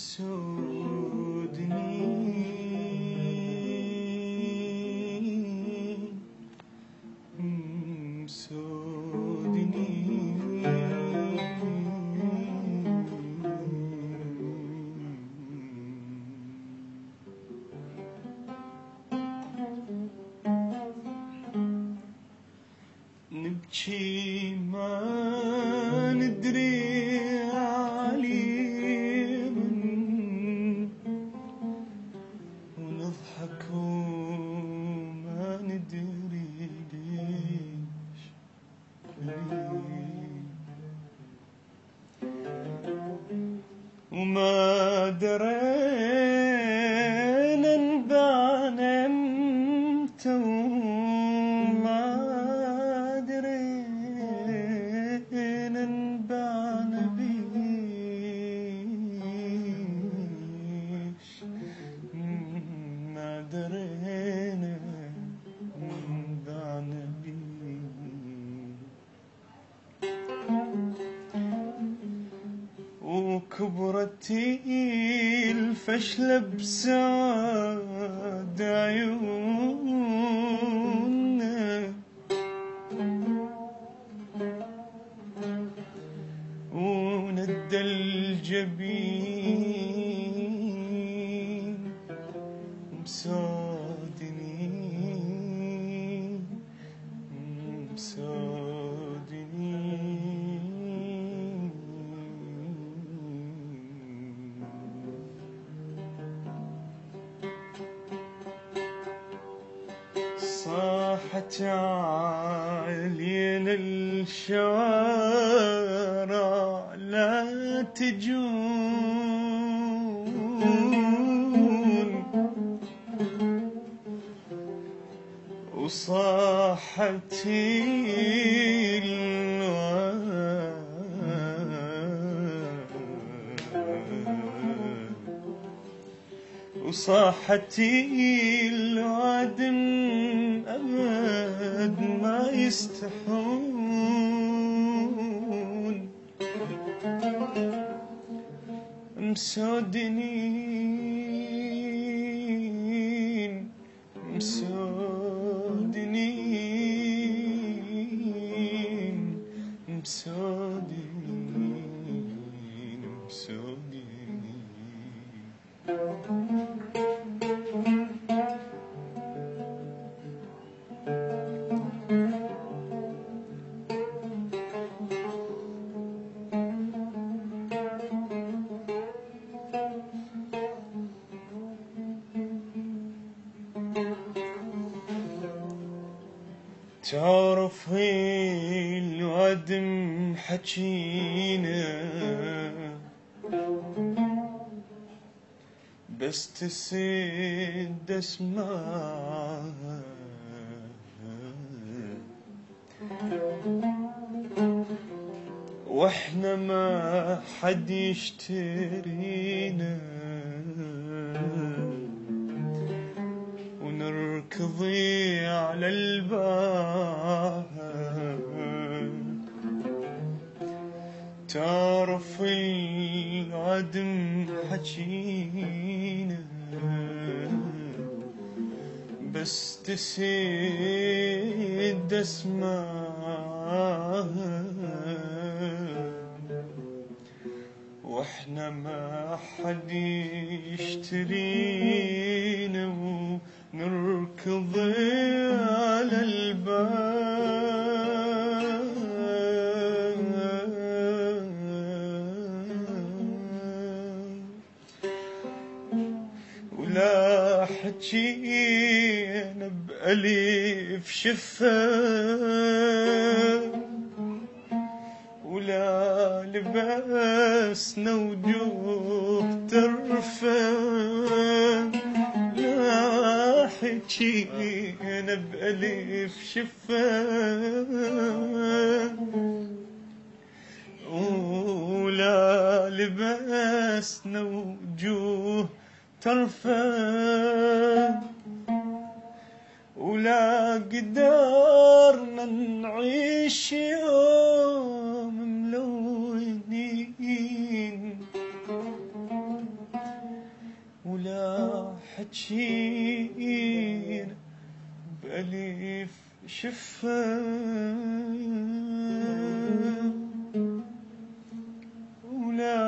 so near. نبكي ما ندري درينا نبان بيش وكبرتي الفشلة بساد عيوننا صاحت علينا الشوارع لا تجون. وصاحت الواد وصاحت الوادم أبد ما يستحون. مسودنين مسودنين. تعرف الوادم حكينا. بس تسد اسمعها وإحنا ما حد يشترينا. ونركضي على الباب تعرف العدم حكينا بس تسد اسمعها وإحنا ما حد يشترينا ونركض على الباب. ولا حكينا بأليف شفاه ولا لبسنا وجوه ترفع لا حكينا بألف شفاه ولا لبسنا وجوه ترفه ولا قدرنا نعيش يوم ملونين. ولا حجينا شفاه ولا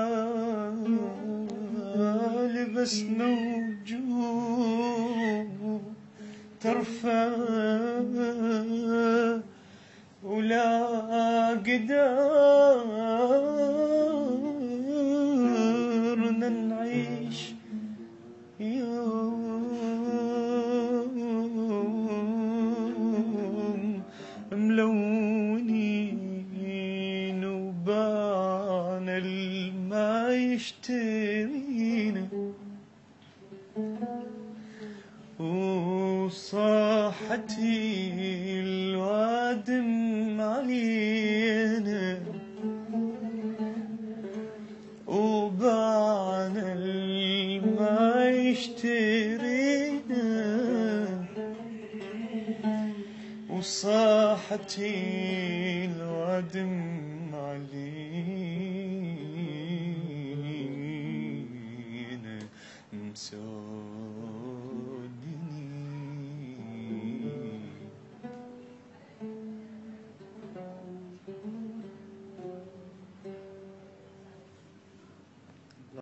لبسنا وجوه ترفع. ولا قدرنا وصاحتي الوادم علينا وبان الما يشترينا. وصاحتي الوادم علينا مسوي